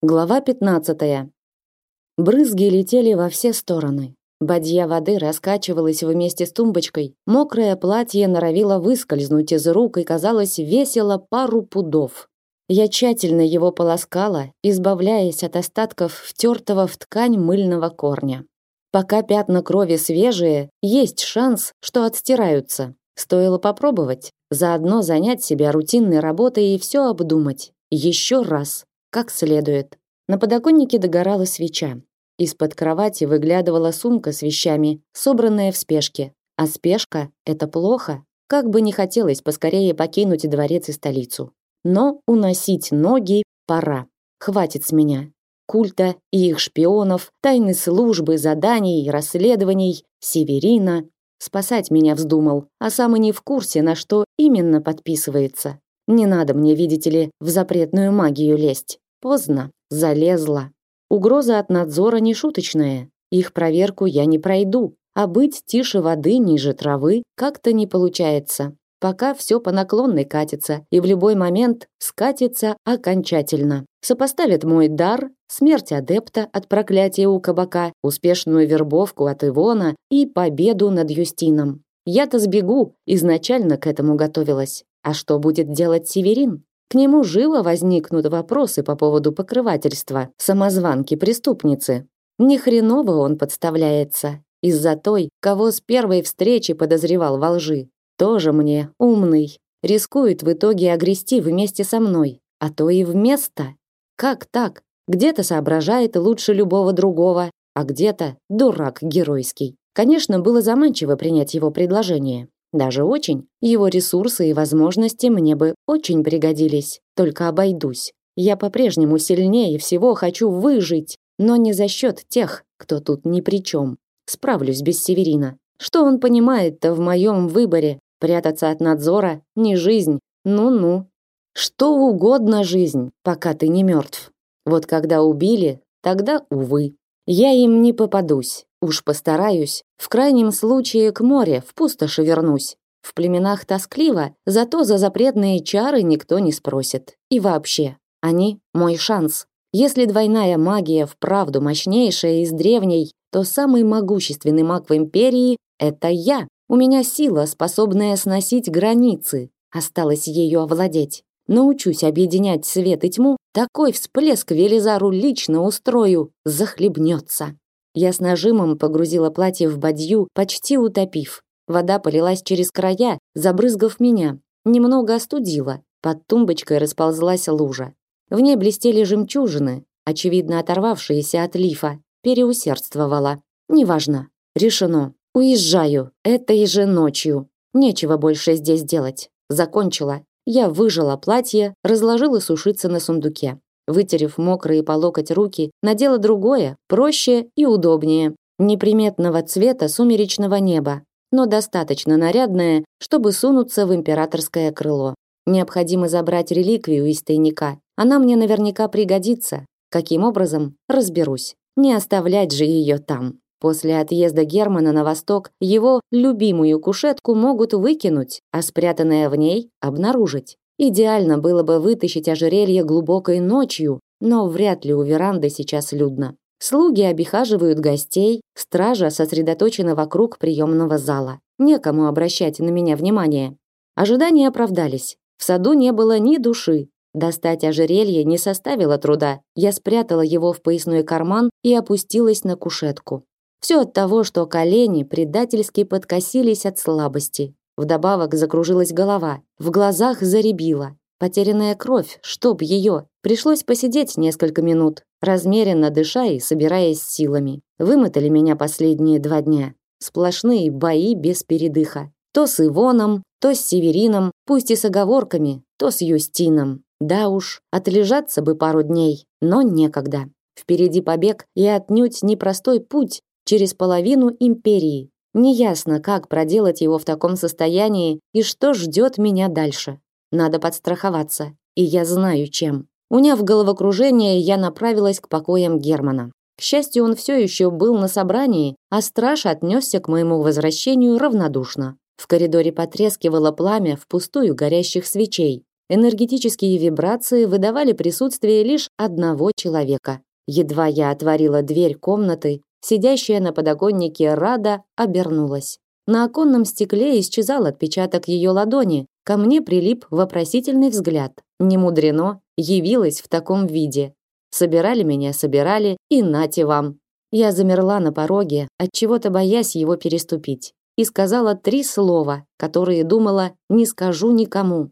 Глава 15. Брызги летели во все стороны. Бадья воды раскачивалась вместе с тумбочкой. Мокрое платье норовило выскользнуть из рук и, казалось, весило пару пудов. Я тщательно его полоскала, избавляясь от остатков втертого в ткань мыльного корня. Пока пятна крови свежие, есть шанс, что отстираются. Стоило попробовать, заодно занять себя рутинной работой и все обдумать. Еще раз как следует. На подоконнике догорала свеча. Из-под кровати выглядывала сумка с вещами, собранная в спешке. А спешка – это плохо. Как бы не хотелось поскорее покинуть дворец и столицу. Но уносить ноги пора. Хватит с меня. Культа и их шпионов, тайны службы, заданий, расследований, Северина. Спасать меня вздумал, а сам и не в курсе, на что именно подписывается. Не надо мне, видите ли, в запретную магию лезть. Поздно, залезла. Угроза от надзора не шуточная. Их проверку я не пройду, а быть тише воды, ниже травы как-то не получается. Пока все по наклонной катится, и в любой момент скатится окончательно. Сопоставят мой дар, смерть адепта от проклятия у кабака, успешную вербовку от Ивона и победу над Юстином. Я-то сбегу, изначально к этому готовилась. А что будет делать Северин? К нему живо возникнут вопросы по поводу покрывательства самозванки-преступницы. Ни хреново он подставляется из-за той, кого с первой встречи подозревал во лжи. Тоже мне умный, рискует в итоге огрести вместе со мной, а то и вместо. Как так? Где-то соображает лучше любого другого, а где-то дурак геройский. Конечно, было заманчиво принять его предложение. Даже очень. Его ресурсы и возможности мне бы очень пригодились. Только обойдусь. Я по-прежнему сильнее всего хочу выжить, но не за счет тех, кто тут ни при чем. Справлюсь без Северина. Что он понимает-то в моем выборе? Прятаться от надзора? Не жизнь. Ну-ну. Что угодно жизнь, пока ты не мертв. Вот когда убили, тогда, увы. Я им не попадусь. Уж постараюсь. В крайнем случае к море, в пустоши вернусь. В племенах тоскливо, зато за запретные чары никто не спросит. И вообще, они мой шанс. Если двойная магия вправду мощнейшая из древней, то самый могущественный маг в империи это я. У меня сила, способная сносить границы. Осталось ее овладеть. Научусь объединять свет и тьму, такой всплеск Велизару лично устрою, захлебнется. Я с нажимом погрузила платье в бадью, почти утопив. Вода полилась через края, забрызгав меня. Немного остудила. Под тумбочкой расползлась лужа. В ней блестели жемчужины, очевидно оторвавшиеся от лифа. Переусердствовала. Неважно. Решено. Уезжаю. Этой же ночью. Нечего больше здесь делать. Закончила. Я выжила платье, разложила сушиться на сундуке. Вытерев мокрые по локоть руки, надела другое, проще и удобнее, неприметного цвета сумеречного неба, но достаточно нарядное, чтобы сунуться в императорское крыло. Необходимо забрать реликвию из тайника. Она мне наверняка пригодится. Каким образом? Разберусь. Не оставлять же ее там. После отъезда Германа на восток его любимую кушетку могут выкинуть, а спрятанное в ней обнаружить. Идеально было бы вытащить ожерелье глубокой ночью, но вряд ли у веранды сейчас людно. Слуги обихаживают гостей, стража сосредоточена вокруг приемного зала. Некому обращать на меня внимание. Ожидания оправдались. В саду не было ни души. Достать ожерелье не составило труда. Я спрятала его в поясной карман и опустилась на кушетку. Все от того, что колени предательски подкосились от слабости. Вдобавок закружилась голова, в глазах заребило. Потерянная кровь, чтоб ее. Пришлось посидеть несколько минут, размеренно дыша и собираясь силами. Вымотали меня последние два дня. Сплошные бои без передыха. То с Ивоном, то с Северином, пусть и с оговорками, то с Юстином. Да уж, отлежаться бы пару дней, но некогда. Впереди побег и отнюдь непростой путь через половину империи. Неясно, как проделать его в таком состоянии и что ждет меня дальше. Надо подстраховаться, и я знаю чем. Уняв головокружение, я направилась к покоям Германа. К счастью, он все еще был на собрании, а страж отнесся к моему возвращению равнодушно. В коридоре потрескивало пламя впустую горящих свечей. Энергетические вибрации выдавали присутствие лишь одного человека. Едва я отворила дверь комнаты, сидящая на подоконнике Рада обернулась. На оконном стекле исчезал отпечаток ее ладони, ко мне прилип вопросительный взгляд. Не мудрено, явилась в таком виде. Собирали меня, собирали, и нате вам. Я замерла на пороге, от чего-то боясь его переступить, и сказала три слова, которые думала, не скажу никому.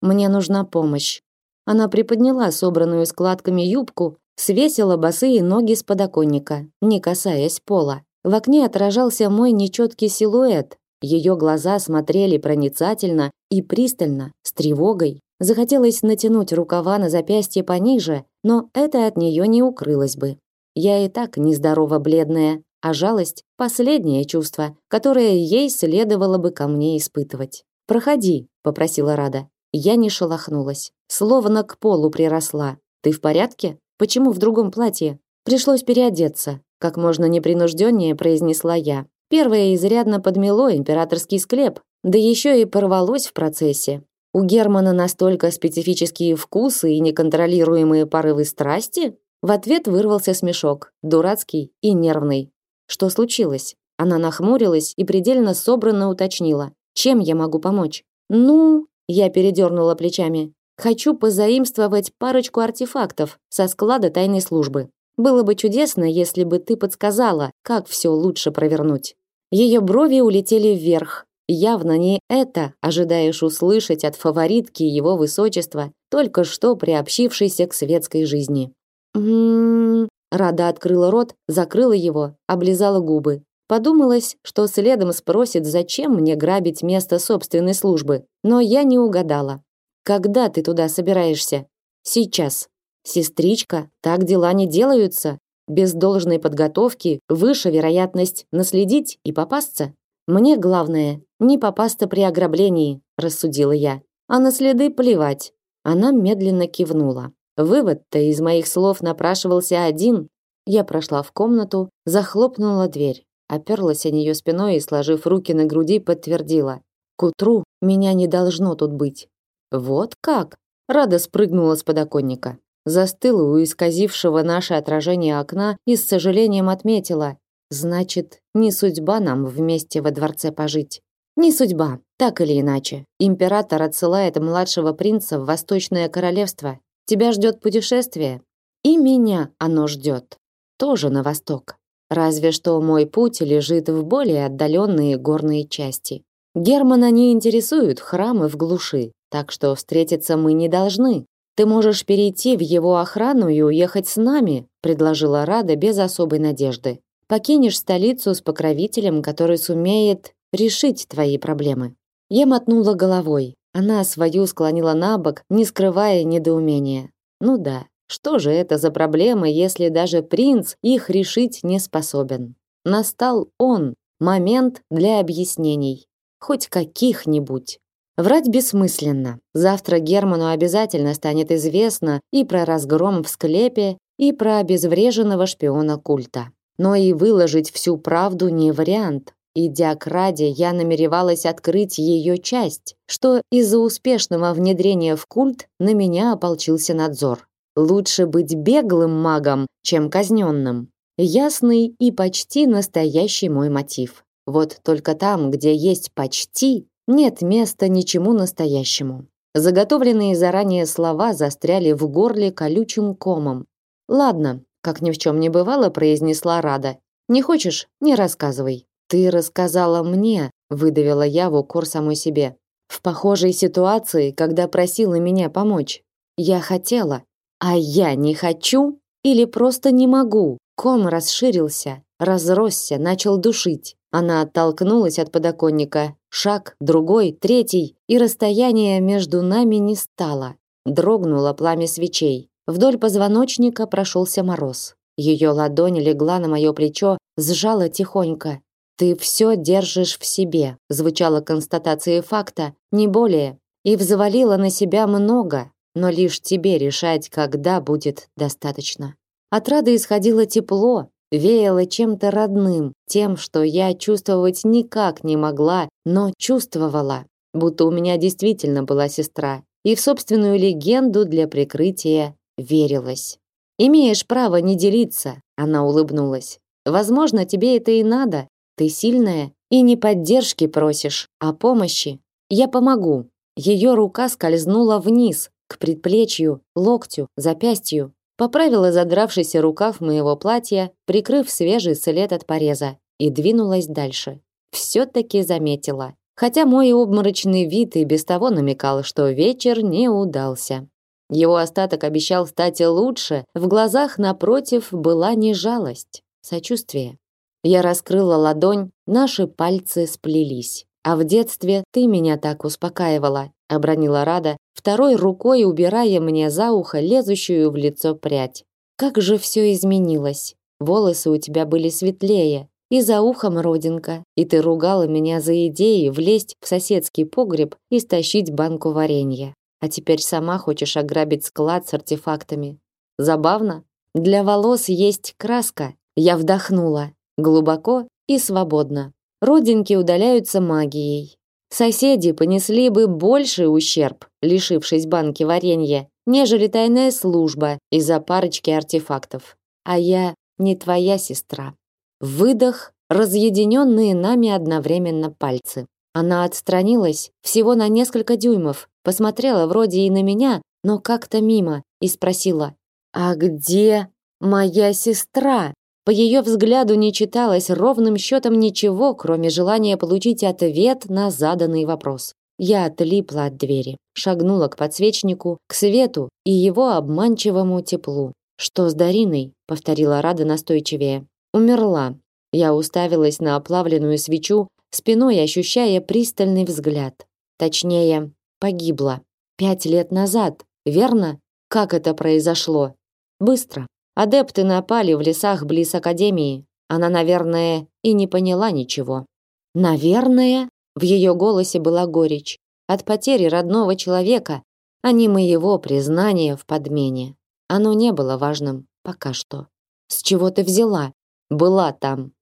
Мне нужна помощь. Она приподняла собранную складками юбку, свесила босые ноги с подоконника, не касаясь пола. В окне отражался мой нечеткий силуэт. Ее глаза смотрели проницательно и пристально, с тревогой. Захотелось натянуть рукава на запястье пониже, но это от нее не укрылось бы. Я и так нездорово бледная, а жалость – последнее чувство, которое ей следовало бы ко мне испытывать. «Проходи», – попросила Рада. Я не шелохнулась, словно к полу приросла. «Ты в порядке? Почему в другом платье?» Пришлось переодеться, как можно непринужденнее произнесла я. Первое изрядно подмело императорский склеп, да еще и порвалось в процессе. У Германа настолько специфические вкусы и неконтролируемые порывы страсти? В ответ вырвался смешок, дурацкий и нервный. Что случилось? Она нахмурилась и предельно собранно уточнила: "Чем я могу помочь?" "Ну", я передернула плечами. "Хочу позаимствовать парочку артефактов со склада тайной службы. Было бы чудесно, если бы ты подсказала, как все лучше провернуть". Ее брови улетели вверх. Явно не это ожидаешь услышать от фаворитки его высочества, только что приобщившейся к светской жизни. М-м. Рада открыла рот, закрыла его, облизала губы. Подумалось, что следом спросит, зачем мне грабить место собственной службы, но я не угадала. Когда ты туда собираешься? Сейчас. Сестричка, так дела не делаются. Без должной подготовки выше вероятность наследить и попасться. Мне главное не попасться при ограблении, рассудила я. А на следы плевать. Она медленно кивнула. Вывод-то из моих слов напрашивался один. Я прошла в комнату, захлопнула дверь, оперлась о нее спиной и, сложив руки на груди, подтвердила: "К утру меня не должно тут быть". Вот как? Рада спрыгнула с подоконника застыла у исказившего наше отражение окна и с сожалением отметила: значит, не судьба нам вместе во дворце пожить. Не судьба, так или иначе. Император отсылает младшего принца в Восточное королевство. Тебя ждет путешествие, и меня оно ждет. Тоже на восток. Разве что мой путь лежит в более отдаленные горные части. Германа не интересуют храмы в глуши, так что встретиться мы не должны. Ты можешь перейти в его охрану и уехать с нами, предложила Рада без особой надежды. Покинешь столицу с покровителем, который сумеет решить твои проблемы. Я мотнула головой. Она свою склонила на бок, не скрывая недоумения. Ну да, что же это за проблемы, если даже принц их решить не способен? Настал он, момент для объяснений, хоть каких-нибудь. Врать бессмысленно. Завтра Герману обязательно станет известно и про разгром в склепе, и про обезвреженного шпиона культа. Но и выложить всю правду не вариант. Идя к Раде, я намеревалась открыть ее часть, что из-за успешного внедрения в культ на меня ополчился надзор. Лучше быть беглым магом, чем казненным. Ясный и почти настоящий мой мотив. Вот только там, где есть почти, нет места ничему настоящему. Заготовленные заранее слова застряли в горле колючим комом. Ладно, как ни в чем не бывало, произнесла Рада. Не хочешь, не рассказывай. Ты рассказала мне, выдавила я в укор самой себе. В похожей ситуации, когда просила меня помочь. Я хотела, а я не хочу или просто не могу. Ком расширился, разросся, начал душить. Она оттолкнулась от подоконника. Шаг, другой, третий, и расстояние между нами не стало. Дрогнуло пламя свечей. Вдоль позвоночника прошелся мороз. Ее ладонь легла на мое плечо, сжала тихонько. «Ты все держишь в себе», звучала констатация факта, не более. И взвалила на себя много, но лишь тебе решать, когда будет достаточно. От Рады исходило тепло, веяло чем-то родным, тем, что я чувствовать никак не могла, но чувствовала, будто у меня действительно была сестра. и в собственную легенду для прикрытия верилось. Имеешь право не делиться, она улыбнулась. Возможно, тебе это и надо. Ты сильная и не поддержки просишь, а помощи. Я помогу. Ее рука скользнула вниз, к предплечью, локтю, запястью, поправила задравшийся рукав моего платья, прикрыв свежий след от пореза, и двинулась дальше. Все-таки заметила. Хотя мой обморочный вид и без того намекал, что вечер не удался. Его остаток обещал стать лучше, в глазах напротив была не жалость, сочувствие. Я раскрыла ладонь, наши пальцы сплелись. А в детстве ты меня так успокаивала, обронила Рада, второй рукой убирая мне за ухо лезущую в лицо прядь. Как же все изменилось. Волосы у тебя были светлее, и за ухом родинка, и ты ругала меня за идеи влезть в соседский погреб и стащить банку варенья. А теперь сама хочешь ограбить склад с артефактами. Забавно? Для волос есть краска. Я вдохнула глубоко и свободно. Родинки удаляются магией. Соседи понесли бы больший ущерб, лишившись банки варенья, нежели тайная служба из-за парочки артефактов. А я не твоя сестра. Выдох, разъединенные нами одновременно пальцы. Она отстранилась всего на несколько дюймов, посмотрела вроде и на меня, но как-то мимо, и спросила, «А где моя сестра?» По ее взгляду не читалось ровным счетом ничего, кроме желания получить ответ на заданный вопрос. Я отлипла от двери, шагнула к подсвечнику, к свету и его обманчивому теплу. «Что с Дариной?» — повторила Рада настойчивее. «Умерла». Я уставилась на оплавленную свечу, спиной ощущая пристальный взгляд. Точнее, погибла. Пять лет назад, верно? Как это произошло? Быстро. Адепты напали в лесах близ академии. Она, наверное, и не поняла ничего. Наверное, в ее голосе была горечь от потери родного человека, а не моего признания в подмене. Оно не было важным пока что. С чего ты взяла? Была там.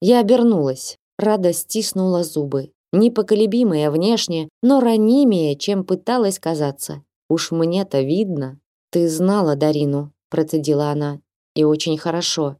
Я обернулась. Рада стиснула зубы. Непоколебимая внешне, но ранимее, чем пыталась казаться. Уж мне-то видно. Ты знала Дарину, процедила она. И очень хорошо.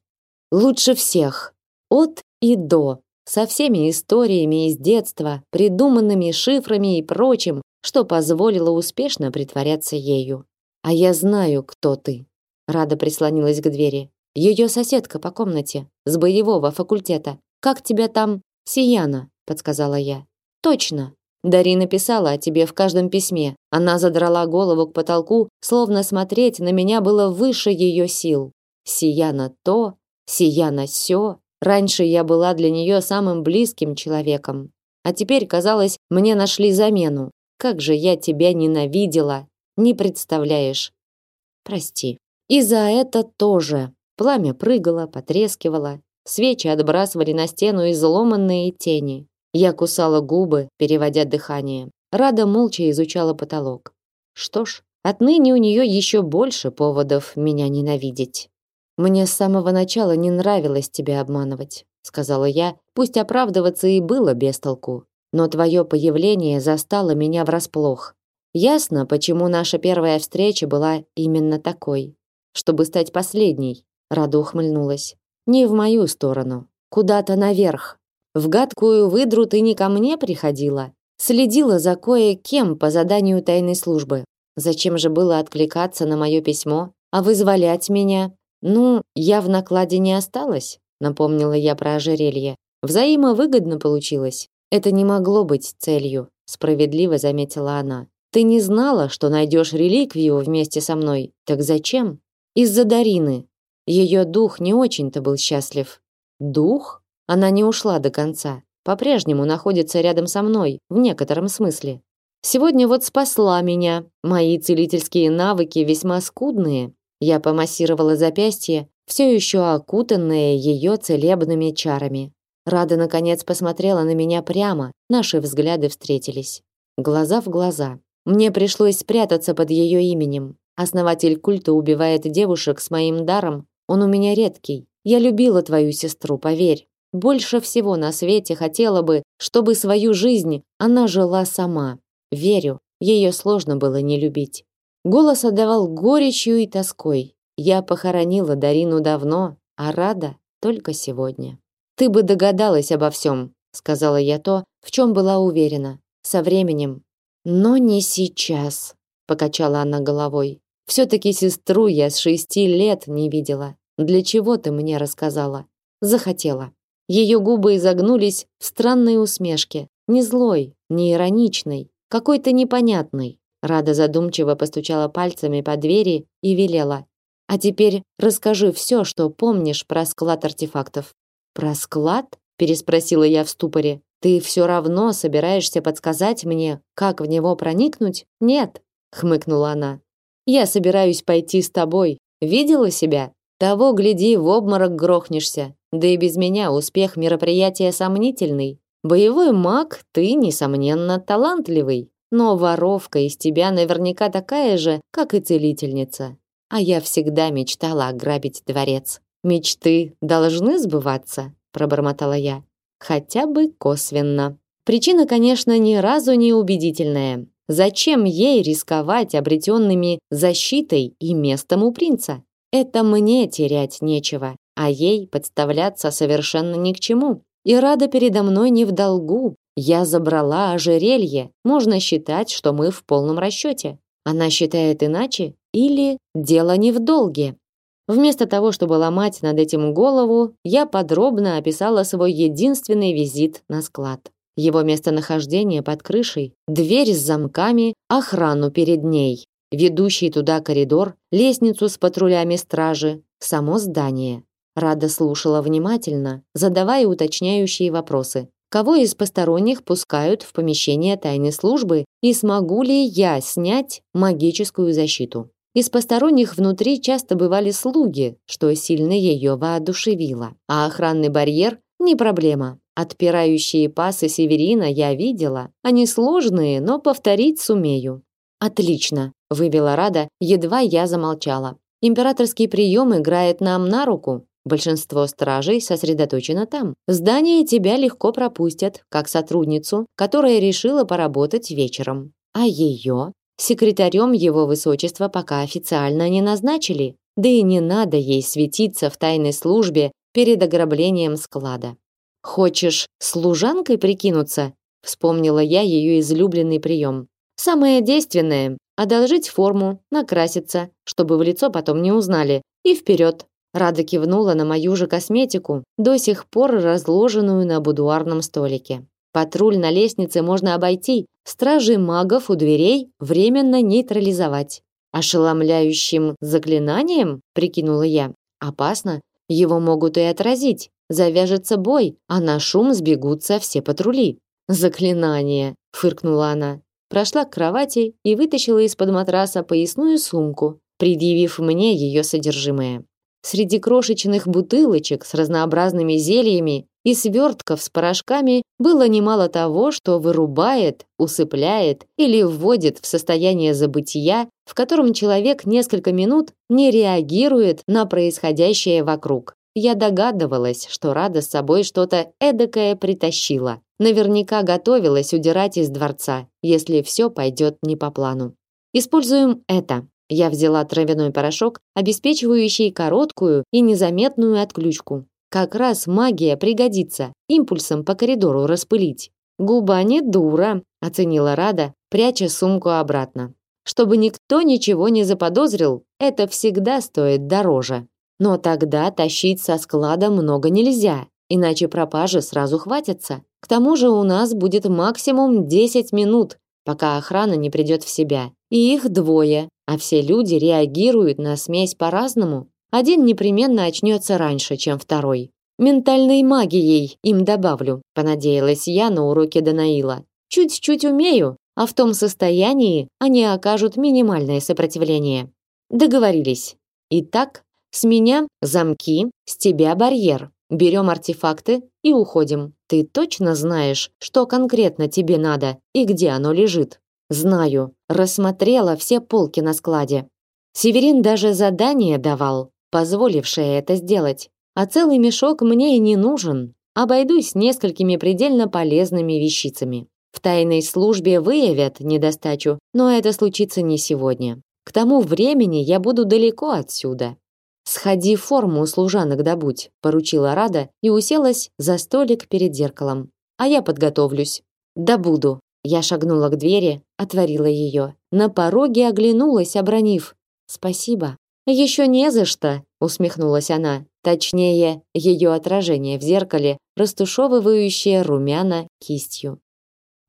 Лучше всех. От и до. Со всеми историями из детства, придуманными шифрами и прочим, что позволило успешно притворяться ею. А я знаю, кто ты. Рада прислонилась к двери. Ее соседка по комнате, с боевого факультета. Как тебя там? Сияна, подсказала я. Точно. Дарина писала о тебе в каждом письме. Она задрала голову к потолку, словно смотреть на меня было выше ее сил. Сияна то, Сияна сё. Раньше я была для нее самым близким человеком, а теперь, казалось, мне нашли замену. Как же я тебя ненавидела, не представляешь. Прости. И за это тоже. Пламя прыгало, потрескивало, свечи отбрасывали на стену изломанные тени. Я кусала губы, переводя дыхание. Рада молча изучала потолок. Что ж, отныне у нее еще больше поводов меня ненавидеть. Мне с самого начала не нравилось тебя обманывать, сказала я. Пусть оправдываться и было без толку, но твое появление застало меня врасплох. Ясно, почему наша первая встреча была именно такой, чтобы стать последней. Рада ухмыльнулась. Не в мою сторону, куда-то наверх, в гадкую выдру ты не ко мне приходила, следила за кое-кем по заданию тайной службы. Зачем же было откликаться на мое письмо, а вызволять меня? Ну, я в накладе не осталась, напомнила я про ожерелье. Взаимовыгодно получилось. Это не могло быть целью, справедливо заметила она. Ты не знала, что найдешь реликвию вместе со мной. Так зачем? Из-за Дарины. Ее дух не очень-то был счастлив. Дух? Она не ушла до конца. По-прежнему находится рядом со мной, в некотором смысле. Сегодня вот спасла меня. Мои целительские навыки весьма скудные. Я помассировала запястье, все еще окутанное ее целебными чарами. Рада наконец посмотрела на меня прямо. Наши взгляды встретились. Глаза в глаза. Мне пришлось спрятаться под ее именем. Основатель культа убивает девушек с моим даром. Он у меня редкий. Я любила твою сестру, поверь. Больше всего на свете хотела бы, чтобы свою жизнь она жила сама. Верю, Ее сложно было не любить. Голос отдавал горечью и тоской. Я похоронила Дарину давно, а рада только сегодня. Ты бы догадалась обо всем, сказала я то, в чем была уверена. Со временем. Но не сейчас, покачала она головой. все таки сестру я с шести лет не видела. Для чего ты мне рассказала? Захотела. Ее губы изогнулись в странной усмешке, не злой, не ироничной, какой-то непонятной. Рада задумчиво постучала пальцами по двери и велела: "А теперь расскажи все, что помнишь про склад артефактов". "Про склад?" переспросила я в ступоре. "Ты все равно собираешься подсказать мне, как в него проникнуть?" "Нет", хмыкнула она. "Я собираюсь пойти с тобой. Видела себя? Того гляди, в обморок грохнешься. Да и без меня успех мероприятия сомнительный. Боевой маг ты, несомненно, талантливый, но воровка из тебя наверняка такая же, как и целительница. А я всегда мечтала ограбить дворец. Мечты должны сбываться, пробормотала я. Хотя бы косвенно. Причина, конечно, ни разу не убедительная. Зачем ей рисковать обретенными защитой и местом у принца? Это мне терять нечего а ей подставляться совершенно ни к чему. И рада передо мной не в долгу. Я забрала ожерелье. Можно считать, что мы в полном расчете. Она считает иначе или дело не в долге. Вместо того, чтобы ломать над этим голову, я подробно описала свой единственный визит на склад. Его местонахождение под крышей, дверь с замками, охрану перед ней, ведущий туда коридор, лестницу с патрулями стражи, само здание. Рада слушала внимательно, задавая уточняющие вопросы. Кого из посторонних пускают в помещение тайной службы и смогу ли я снять магическую защиту? Из посторонних внутри часто бывали слуги, что сильно ее воодушевило. А охранный барьер не проблема. Отпирающие пасы Северина я видела. Они сложные, но повторить сумею. Отлично, вывела Рада, едва я замолчала. Императорский прием играет нам на руку. Большинство стражей сосредоточено там. Здание тебя легко пропустят, как сотрудницу, которая решила поработать вечером. А ее секретарем его высочества пока официально не назначили. Да и не надо ей светиться в тайной службе перед ограблением склада. Хочешь служанкой прикинуться? Вспомнила я ее излюбленный прием. Самое действенное одолжить форму, накраситься, чтобы в лицо потом не узнали, и вперед. Рада кивнула на мою же косметику, до сих пор разложенную на будуарном столике. Патруль на лестнице можно обойти, стражи магов у дверей временно нейтрализовать. Ошеломляющим заклинанием, прикинула я. Опасно, его могут и отразить. Завяжется бой, а на шум сбегутся все патрули. Заклинание, фыркнула она. Прошла к кровати и вытащила из-под матраса поясную сумку, предъявив мне ее содержимое. Среди крошечных бутылочек с разнообразными зельями и свертков с порошками было немало того, что вырубает, усыпляет или вводит в состояние забытия, в котором человек несколько минут не реагирует на происходящее вокруг. Я догадывалась, что Рада с собой что-то эдакое притащила. Наверняка готовилась удирать из дворца, если все пойдет не по плану. Используем это. Я взяла травяной порошок, обеспечивающий короткую и незаметную отключку. Как раз магия пригодится, импульсом по коридору распылить. Губа не дура, оценила Рада, пряча сумку обратно. Чтобы никто ничего не заподозрил, это всегда стоит дороже. Но тогда тащить со склада много нельзя, иначе пропажи сразу хватятся. К тому же у нас будет максимум 10 минут, пока охрана не придет в себя. И их двое, а все люди реагируют на смесь по-разному. Один непременно очнется раньше, чем второй. Ментальной магией им добавлю, понадеялась я на уроке Данаила. Чуть-чуть умею, а в том состоянии они окажут минимальное сопротивление. Договорились. Итак, с меня замки, с тебя барьер. Берем артефакты и уходим. Ты точно знаешь, что конкретно тебе надо и где оно лежит? Знаю, рассмотрела все полки на складе. Северин даже задание давал, позволившее это сделать. А целый мешок мне и не нужен. Обойдусь несколькими предельно полезными вещицами. В тайной службе выявят недостачу, но это случится не сегодня. К тому времени я буду далеко отсюда. Сходи форму у служанок добудь, поручила Рада и уселась за столик перед зеркалом. А я подготовлюсь. Да буду. Я шагнула к двери, отворила ее. На пороге оглянулась, обронив: "Спасибо". Еще не за что, усмехнулась она. Точнее, ее отражение в зеркале, растушевывающее румяна кистью.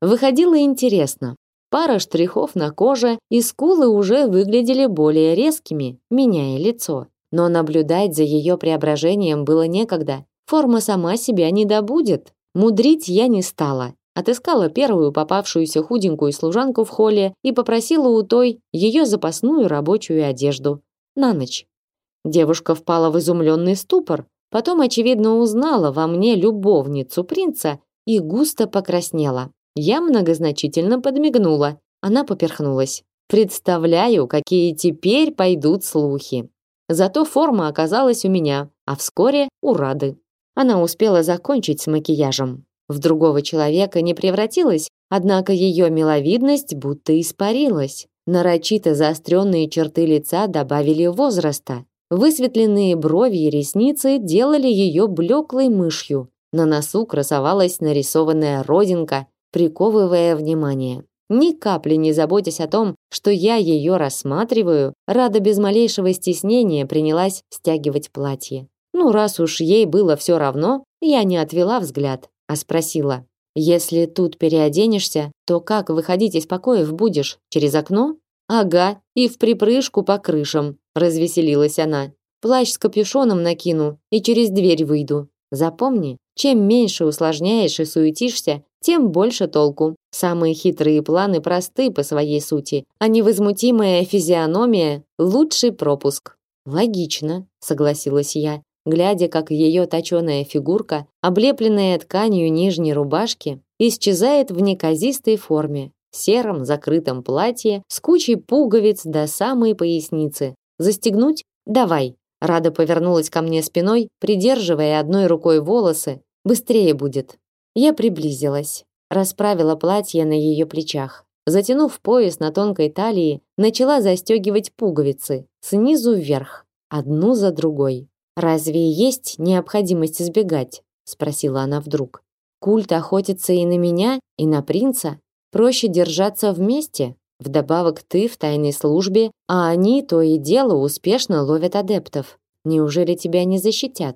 Выходило интересно. Пара штрихов на коже, и скулы уже выглядели более резкими, меняя лицо. Но наблюдать за ее преображением было некогда. Форма сама себя не добудет. Мудрить я не стала. Отыскала первую попавшуюся худенькую служанку в холле и попросила у той ее запасную рабочую одежду. На ночь. Девушка впала в изумленный ступор, потом, очевидно, узнала во мне любовницу принца и густо покраснела. Я многозначительно подмигнула. Она поперхнулась. Представляю, какие теперь пойдут слухи. Зато форма оказалась у меня, а вскоре у Рады. Она успела закончить с макияжем. В другого человека не превратилась, однако ее миловидность будто испарилась. Нарочито заостренные черты лица добавили возраста. Высветленные брови и ресницы делали ее блеклой мышью. На носу красовалась нарисованная родинка, приковывая внимание. Ни капли не заботясь о том, что я ее рассматриваю, Рада без малейшего стеснения принялась стягивать платье. Ну, раз уж ей было все равно, я не отвела взгляд, а спросила: "Если тут переоденешься, то как выходить из покоев будешь? Через окно?" "Ага, и в припрыжку по крышам", развеселилась она. "Плащ с капюшоном накину и через дверь выйду. Запомни, чем меньше усложняешь и суетишься, тем больше толку. Самые хитрые планы просты по своей сути, а невозмутимая физиономия лучший пропуск. Логично, согласилась я, глядя, как ее точёная фигурка, облепленная тканью нижней рубашки, исчезает в неказистой форме, сером закрытом платье с кучей пуговиц до самой поясницы. Застегнуть? Давай. Рада повернулась ко мне спиной, придерживая одной рукой волосы. Быстрее будет. Я приблизилась, расправила платье на ее плечах. Затянув пояс на тонкой талии, начала застегивать пуговицы снизу вверх, одну за другой. Разве есть необходимость избегать? спросила она вдруг. Культ охотится и на меня, и на принца. Проще держаться вместе. Вдобавок ты в тайной службе, а они то и дело успешно ловят адептов. Неужели тебя не защитят?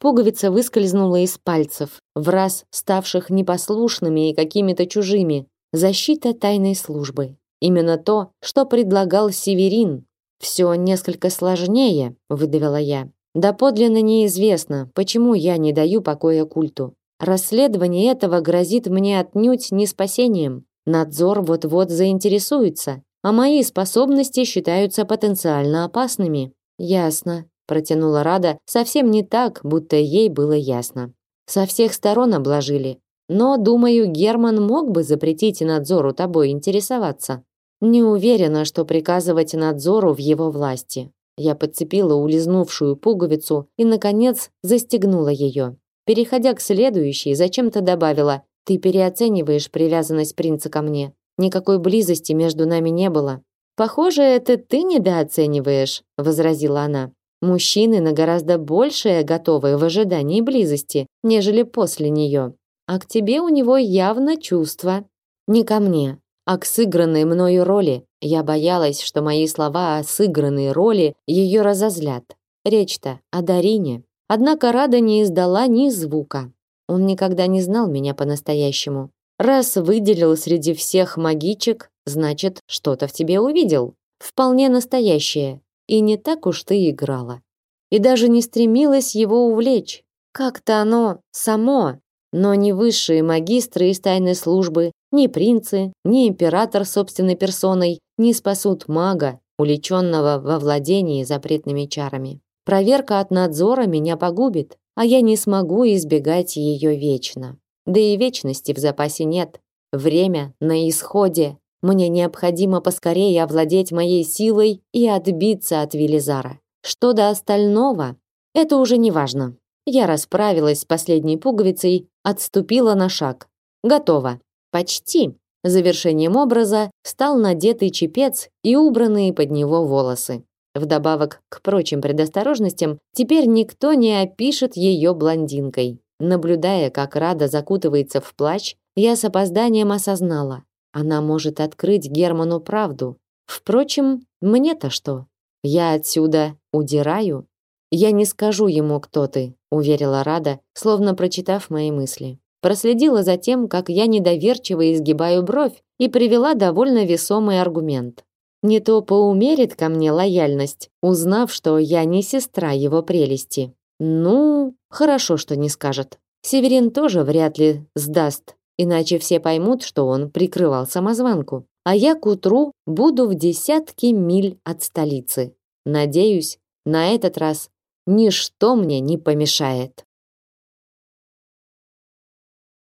Пуговица выскользнула из пальцев, в раз ставших непослушными и какими-то чужими. Защита тайной службы. Именно то, что предлагал Северин. Все несколько сложнее, выдавила я. Да подлинно неизвестно, почему я не даю покоя культу. Расследование этого грозит мне отнюдь не спасением. Надзор вот-вот заинтересуется, а мои способности считаются потенциально опасными. Ясно, протянула Рада, совсем не так, будто ей было ясно. Со всех сторон обложили. Но, думаю, Герман мог бы запретить надзору тобой интересоваться. Не уверена, что приказывать надзору в его власти. Я подцепила улизнувшую пуговицу и наконец застегнула ее. Переходя к следующей, зачем-то добавила: "Ты переоцениваешь привязанность принца ко мне. Никакой близости между нами не было". "Похоже, это ты недооцениваешь", возразила она. Мужчины на гораздо большее готовы в ожидании близости, нежели после нее. А к тебе у него явно чувства. Не ко мне, а к сыгранной мною роли. Я боялась, что мои слова о сыгранной роли ее разозлят. Речь-то о Дарине. Однако Рада не издала ни звука. Он никогда не знал меня по-настоящему. Раз выделил среди всех магичек, значит, что-то в тебе увидел. Вполне настоящее, и не так уж ты играла. И даже не стремилась его увлечь. Как-то оно само, но ни высшие магистры из тайной службы, ни принцы, ни император собственной персоной не спасут мага, уличенного во владении запретными чарами. Проверка от надзора меня погубит, а я не смогу избегать ее вечно. Да и вечности в запасе нет. Время на исходе. Мне необходимо поскорее овладеть моей силой и отбиться от Велизара. Что до остального, это уже не важно. Я расправилась с последней пуговицей, отступила на шаг. Готово. Почти. Завершением образа стал надетый чепец и убранные под него волосы. Вдобавок к прочим предосторожностям, теперь никто не опишет ее блондинкой. Наблюдая, как Рада закутывается в плащ, я с опозданием осознала, она может открыть Герману правду. Впрочем, мне-то что? Я отсюда удираю. Я не скажу ему, кто ты, уверила Рада, словно прочитав мои мысли. Проследила за тем, как я недоверчиво изгибаю бровь, и привела довольно весомый аргумент. Не то поумерит ко мне лояльность, узнав, что я не сестра его прелести. Ну, хорошо, что не скажет. Северин тоже вряд ли сдаст, иначе все поймут, что он прикрывал самозванку а я к утру буду в десятки миль от столицы. Надеюсь, на этот раз ничто мне не помешает.